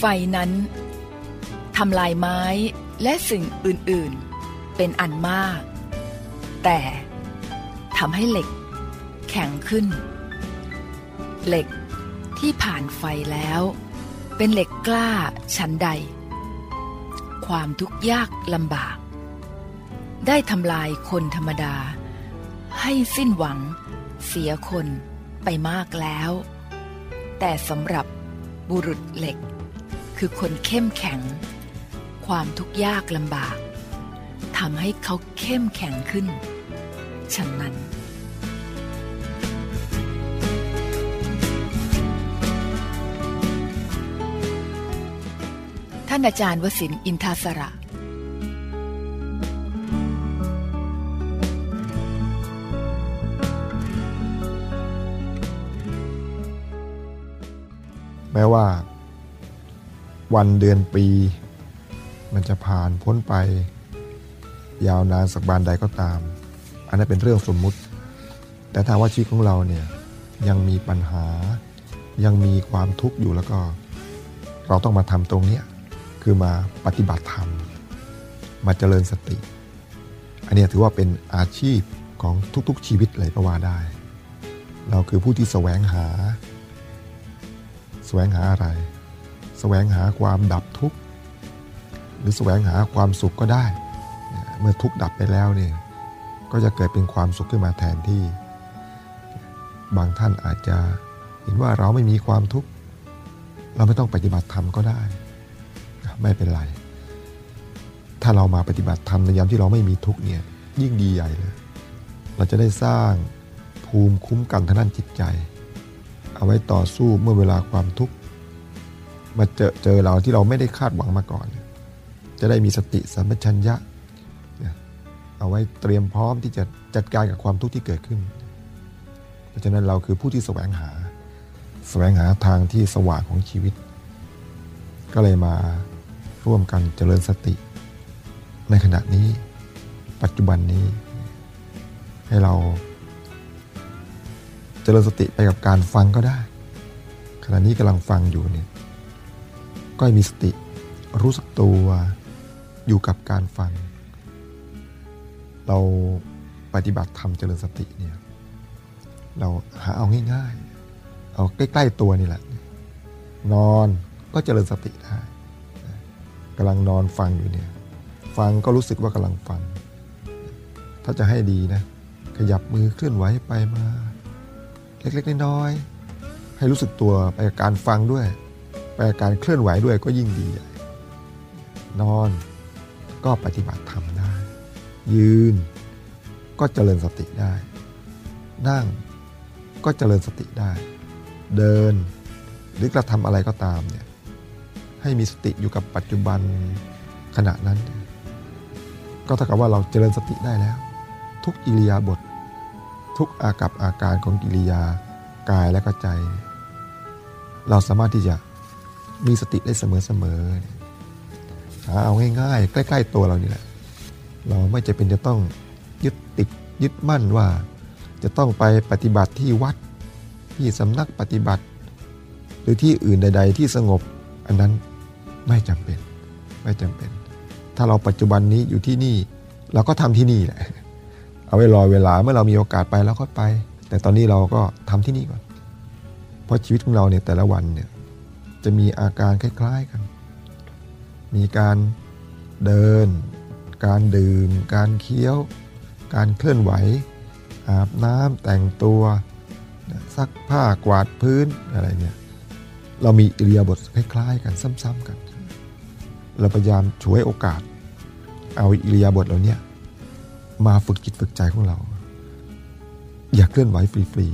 ไฟนั้นทำลายไม้และสิ่งอื่นๆ เป็นอันมาก แต่ทำให้เหล็ก แข็งขึ้น เหล็กที่ผ่านไฟแล้ว เป็นเหล็กกล้าชั้นใด ความทุกข์ยากลำบาก ได้ทำลายคนธรรมดา ให้สิ้นหวังเสียคนไปมากแล้ว แต่สำหรับบุรุษเหล็ก คือคนเข้มแข็ง ความทุกข์ยากลำบากทำให้เขาเข้มแข็งขึ้น ฉะนั้น ท่านอาจารย์วสินอินทาสระแม้ว่า วันเดือนปี มันจะผ่านพ้นไป ยาวนานสักบานใดก็ตาม อันนั้นเป็นเรื่องสมมุติ แต่ถ้าว่าชีวิตของเราเนี่ยยังมีปัญหา ยังมีความทุกข์อยู่แล้วก็ เราต้องมาทำตรงนี้คือมาปฏิบัติธรรม มาเจริญสติ อันนี้ถือว่าเป็นอาชีพของทุกๆชีวิตเลยก็ว่าได้ เราคือผู้ที่แสวงหา แสวงหาอะไร แสวงหาความดับทุกข์หรือแสวงหาความสุขก็ได้ เมื่อทุกข์ดับไปแล้วเนี่ยก็จะเกิดเป็นความสุขขึ้นมาแทนที่ บางท่านอาจจะเห็นว่าเราไม่มีความทุกข์เราไม่ต้องปฏิบัติธรรมก็ได้ ไม่เป็นไร ถ้าเรามาปฏิบัติธรรมในยามที่เราไม่มีทุกข์เนี่ยยิ่งดีใหญ่เลยเราจะได้สร้างภูมิคุ้มกันทางด้านจิตใจ เอาไว้ต่อสู้เมื่อเวลาความทุกข์ มาเจอเจอเราที่เราไม่ได้คาดหวังมาก่อน จะได้มีสติสัมปชัญญะ เอาไว้เตรียมพร้อมที่จะจัดการกับความทุกข์ที่เกิดขึ้น เพราะฉะนั้นเราคือผู้ที่แสวงหา แสวงหาทางที่สว่างของชีวิต ก็เลยมาร่วมกันเจริญสติ ในขณะนี้ปัจจุบันนี้ ให้เรา เจริญสติไปกับการฟังก็ได้ ขณะนี้กำลังฟังอยู่เนี่ย ก็ให้มีสติ รู้สึกตัวอยู่กับการฟัง เราปฏิบัติธรรมเจริญสติเนี่ยเราหาเอาง่ายๆ เอาใกล้ ๆตัวนี่แหละ นอนก็เจริญสติได้กำลังนอนฟังอยู่เนี่ย ฟังก็รู้สึกว่ากำลังฟัง ถ้าจะให้ดีนะ ขยับมือเคลื่อนไหวไปมา เล็กๆน้อยๆให้รู้สึกตัวไปกับการฟังด้วย ไปกับการเคลื่อนไหวด้วยก็ยิ่งดีนอนก็ปฏิบัติธรรมได้ ยืนก็เจริญสติได้ นั่งก็เจริญสติได้ เดินหรือกระทำอะไรก็ตามเนี่ยให้มีสติอยู่กับปัจจุบันขณะนั้น ก็เท่ากับว่าเราเจริญสติได้แล้ว ทุกอิริยาบถททุกอากับอาการของกิริยากายและก็ใจ เราสามารถที่จะ มีสติได้เสมอๆหาเอาง่ายๆ ใกล้ ๆ ตัวเรานี่แหละ เราไม่จะเป็นจะต้องยึดติดยึดมั่นว่า จะต้องไปปฏิบัติที่วัดที่สำนักปฏิบัติ หรือที่อื่นใด ๆ ที่สงบ อันนั้นไม่จำเป็นไม่จำเป็น ถ้าเราปัจจุบันนี้อยู่ที่นี่ เราก็ทำที่นี่แหละเอาไว้รอเวลาเมื่อเรามีโอกาสไปแล้วก็ไป แต่ตอนนี้เราก็ทำที่นี่ก่อน เพราะชีวิตของเราเนี่ยแต่ละวันเนี่ย จะมีอาการคล้ายๆกัน มีการเดิน การดื่ม การเคี้ยว การเคลื่อนไหว อาบน้ำแต่งตัวซักผ้ากวาดพื้นอะไรเนี่ยเรามีอิริยาบถคล้ายๆ กันซ้ำๆกัน เราพยายามช่วยโอกาส เอาอิริยาบถเหล่านี้มาฝึกจิตฝึกใจของเรา อย่าเคลื่อนไหวฟรี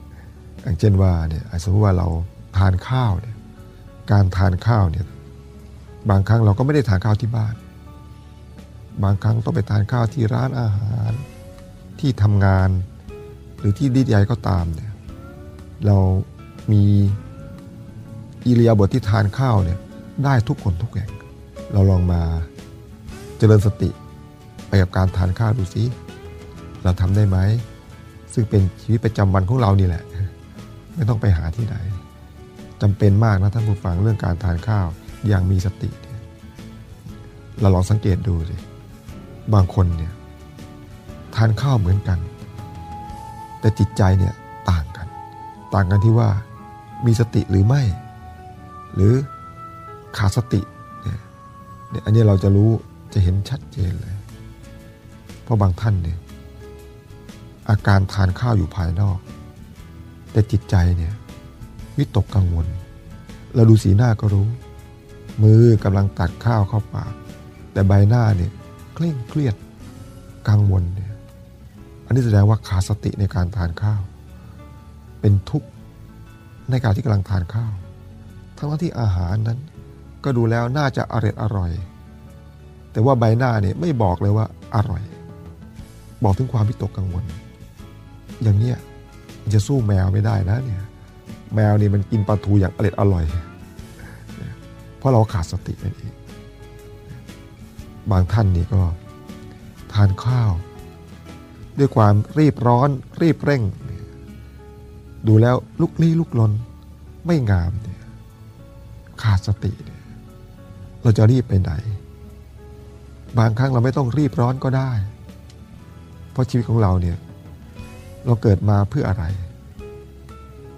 ๆอย่างเช่นว่าเนี่ยสมมติว่าเราทานข้าวเนี่ย การทานข้าวเนี่ยบางครั้งเราก็ไม่ได้ทานข้าวที่บ้าน บางครั้งต้องไปทานข้าวที่ร้านอาหารที่ทำงาน หรือที่ดีใหญ่ก็ตามเนี่ยเรามีอิริยาบถทที่ทานข้าวเนี่ยได้ทุกคนทุกแห่ง เราลองมาเจริญสติไปกับการทานข้าวดูซิเราทำได้ไหม ซึ่งเป็นชีวิตประจำวันของเรานี่แหละ ไม่ต้องไปหาที่ไหน จำเป็นมากนะท่านผู้ฟังเรื่องการทานข้าวอย่างมีสติ เราลองสังเกตดูสิบางคนเนี่ยทานข้าวเหมือนกัน แต่จิตใจเนี่ยต่างกัน ต่างกันที่ว่ามีสติหรือไม่ หรือขาดสติเนี่ยอันนี้เราจะรู้จะเห็นชัดเจนเลย เพราะบางท่านเนี่ยอาการทานข้าวอยู่ภายนอก แต่จิตใจเนี่ย วิตกกังวล เราดูสีหน้าก็รู้ มือกำลังตัดข้าวเข้าปาก แต่ใบหน้าเนี่ยเคร่งเครียดกังวลเนี่ยอันนี้แสดงว่าขาดสติในการทานข้าว เป็นทุกข์ในการที่กำลังทานข้าว ทั้งที่อาหารนั้น ก็ดูแล้วน่าจะอร่อยอร่อย แต่ว่าใบหน้าเนี่ยไม่บอกเลยว่าอร่อย บอกถึงความวิตกกังวล อย่างเนี้ยจะสู้แมวไม่ได้นะเนี่ย แมวนี่มันกินปลาทูอย่างอร่อยอร่อย เพราะเราขาดสตินั่นเอง บางท่านนี่ก็ทานข้าว ด้วยความรีบร้อนรีบเร่ง ดูแล้วลุกลี้ลุกลนไม่งามเนี่ยขาดสติเนี่ยเราจะรีบไปไหน บางครั้งเราไม่ต้องรีบร้อนก็ได้ เพราะชีวิตของเราเนี่ยเราเกิดมาเพื่ออะไร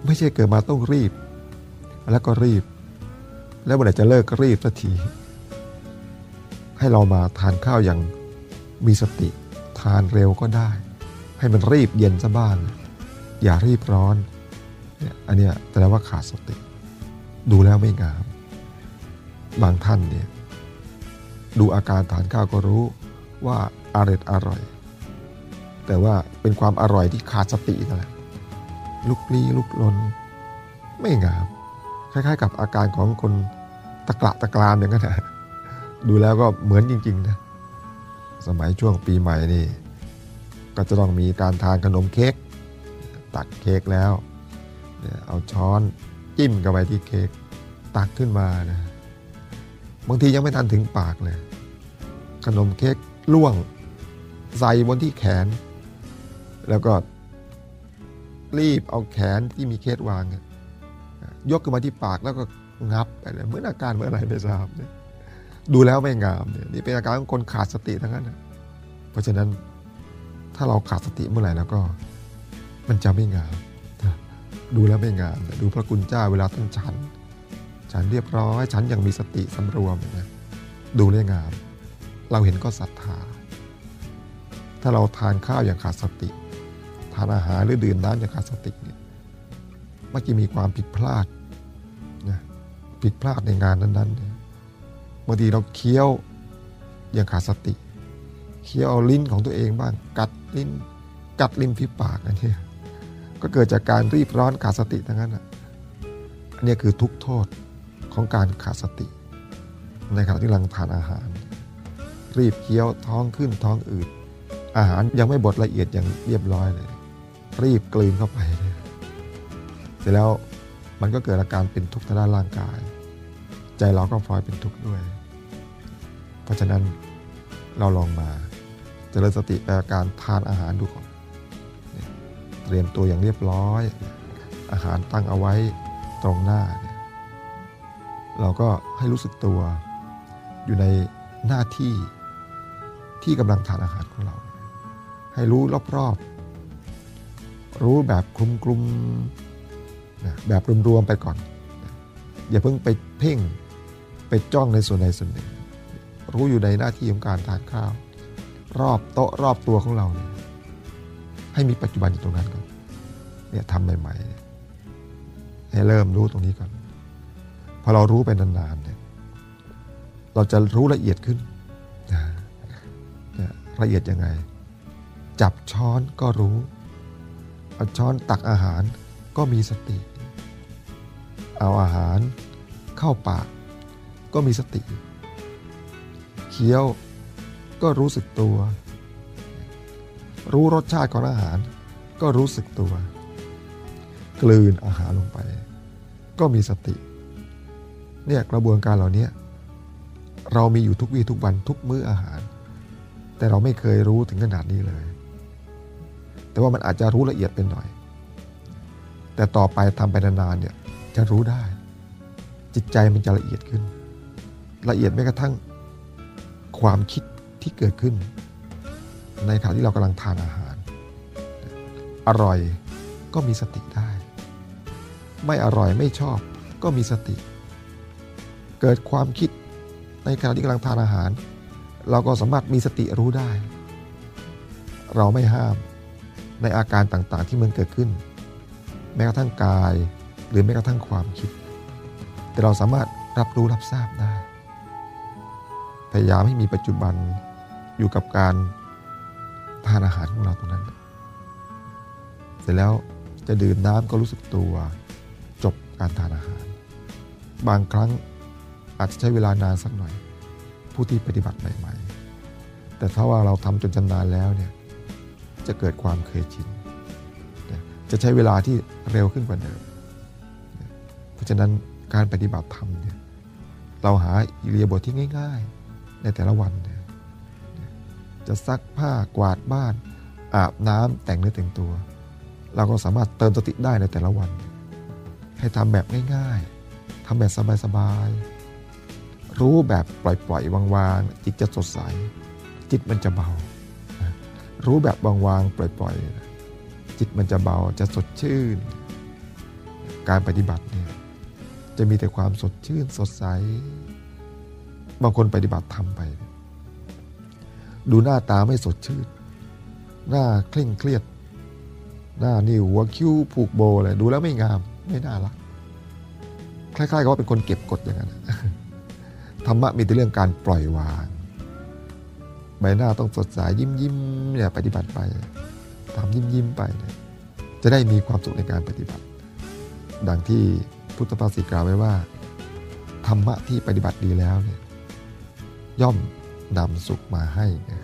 ไม่ใช่เกิดมาต้องรีบ แล้วก็รีบ แล้วเมื่อไหร่จะเลิกก็รีบสักที ให้เรามาทานข้าวอย่างมีสติ ทานเร็วก็ได้ ให้มันรีบเย็นซะบ้าง อย่ารีบร้อนเนี่ยอันเนี้ยแสดงว่าขาดสติ ดูแล้วไม่งาม บางท่านเนี่ยดูอาการทานข้าวก็รู้ว่าอร่อยอร่อย แต่ว่าเป็นความอร่อยที่ขาดสตินั่นแหละ ลุกลี้ลุกลน ไม่งาม คล้ายๆ กับอาการของคนตะกละตะกรามอย่างนั้นนะดูแล้วก็เหมือนจริงๆนะสมัยช่วงปีใหม่นี่ ก็จะต้องมีการทานขนมเค้กตักเค้กแล้วเอาช้อนจิ้มกับไปที่เค้กตักขึ้นมานะบางทียังไม่ทันถึงปากเลย ขนมเค้กล่วง ใส่บนที่แขน แล้วก็ รีบเอาแขนที่มีเคสวางยกขึ้นมาที่ปากแล้วก็งับไปเลยเหมือนอาการเมื่ออะไรไม่ทราบเนี่ยดูแล้วไม่งามเนี่ยนี่เป็นอาการของคนขาดสติทั้งนั้นเพราะฉะนั้นถ้าเราขาดสติเมื่อไหร่แล้วก็ มันจะไม่งาม ดูแล้วไม่งามดูพระคุณเจ้าเวลาท่านฉัน ฉันเรียบร้อยฉันยังมีสติสำรวมนะดูเรื่องงาม เราเห็นก็ศรัทธา ถ้าเราทานข้าวอย่างขาดสติ ทานอาหารหรือดื่มน้ำอย่างขาดสติเนี่ยมักจะมีความผิดพลาดนะผิดพลาดในงานนั้นๆเนี่ยบางทีเราเคี้ยวอย่างขาดสติ เคี้ยวเอาลิ้นของตัวเองบ้างกัดลิ้น กัดลิ้นพิปากอันนี้ก็เกิดจากการรีบร้อนขาดสติทั้งนั้นอะอันนี้คือทุกโทษของการขาดสติ ในขณะที่กำลังทานอาหาร รีบเคี้ยวท้องขึ้นท้องอืดอาหารยังไม่บดละเอียดอย่างเรียบร้อยเลย รีบกลืนเข้าไป เสร็จแล้วมันก็เกิดอาการเป็นทุกข์ทางด้านร่างกาย ใจเราก็พลอยเป็นทุกข์ด้วย เพราะฉะนั้นเราลองมาเจริญสติแปลการทานอาหารดูก่อน เตรียมตัวอย่างเรียบร้อย อาหารตั้งเอาไว้ตรงหน้าเเราก็ให้รู้สึกตัวอยู่ในหน้าที่ที่กำลังทานอาหารของเรา ให้รู้รอบๆ รู้แบบคลุมกลุมนะแบบรวมๆไปก่อนอย่าเพิ่งไปเพ่งไปจ้องในส่วนใดส่วนหนึ่ง รู้อยู่ในหน้าที่ของการทานข้าว รอบโต๊ะรอบตัวของเราเนี่ยให้มีปัจจุบันอยู่ตรงนั้นก่อนเนี่ยทำใหม่ๆให้เริ่มรู้ตรงนี้ก่อนพอเรารู้ไปนานๆเนี่ยเราจะรู้ละเอียดขึ้นละเอียดยังไง จับช้อนก็รู้ เอาช้อนตักอาหารก็มีสติ เอาอาหารเข้าปาก ก็มีสติ เคี้ยวก็รู้สึกตัว รู้รสชาติของอาหาร ก็รู้สึกตัว กลืนอาหารลงไป ก็มีสติ เนี่ยกระบวนการเหล่านี้เรามีอยู่ทุกวี่ทุกวันทุกมื้ออาหาร แต่เราไม่เคยรู้ถึงขนาดนี้เลย แต่ว่ามันอาจจะรู้ละเอียดเป็นหน่อย แต่ต่อไปทำไปนานๆเนี่ยจะรู้ได้ จิตใจมันจะละเอียดขึ้น ละเอียดแม้กระทั่งความคิดที่เกิดขึ้น ในขณะที่เรากำลังทานอาหาร อร่อยก็มีสติได้ ไม่อร่อยไม่ชอบก็มีสติ เกิดความคิดในขณะที่กำลังทานอาหาร เราก็สามารถมีสติรู้ได้ เราไม่ห้าม ในอาการต่างๆที่มันเกิดขึ้น แม้กระทั่งกาย หรือแม้กระทั่งความคิด แต่เราสามารถรับรู้รับทราบได้ พยายามให้มีปัจจุบันอยู่กับการทานอาหารของเราตรงนั้น เสร็จแล้วจะดื่มน้ำก็รู้สึกตัว จบการทานอาหาร บางครั้งอาจจะใช้เวลานานสักหน่อย ผู้ที่ปฏิบัติใหม่ ๆ แต่ถ้าว่าเราทำจนชำนาญแล้วเนี่ย จะเกิดความเคยชิน จะใช้เวลาที่เร็วขึ้นกว่าเดิม เพราะฉะนั้นการปฏิบัติธรรมเนี่ยเราหาอิเลียบทที่ง่าย ๆ ในแต่ละวันเนี่ยจะซักผ้ากวาดบ้าน อาบน้ำแต่งเนื้อแต่งตัว เราก็สามารถเติมสติได้ในแต่ละวัน ให้ทำแบบง่ายๆทำแบบสบายๆ รู้แบบปล่อยๆวางๆจิตจะสดใส จิตมันจะเบา รู้แบบวางๆปล่อยๆ จิตมันจะเบาจะสดชื่น การปฏิบัติเนี่ยจะมีแต่ความสดชื่นสดใส บางคนปฏิบัติทำไป ดูหน้าตาไม่สดชื่น หน้าเคร่งเครียด หน้านิ่วหัวคิ้วผูกโบเลยดูแล้วไม่งามไม่น่ารักคล้ายๆกับว่าเป็นคนเก็บกดอย่างนั้นธรรมะมีแต่เรื่องการปล่อยวาง ใบหน้าต้องสดใสยิ้มยิ้มเนี่ยปฏิบัติไปทำยิ้มยิ้มไปเนี่ยจะได้มีความสุขในการปฏิบัติ ดังที่พุทธภาษิตกล่าวไว้ว่า ธรรมะที่ปฏิบัติดีแล้วเนี่ยย่อมนำสุขมาให้นะ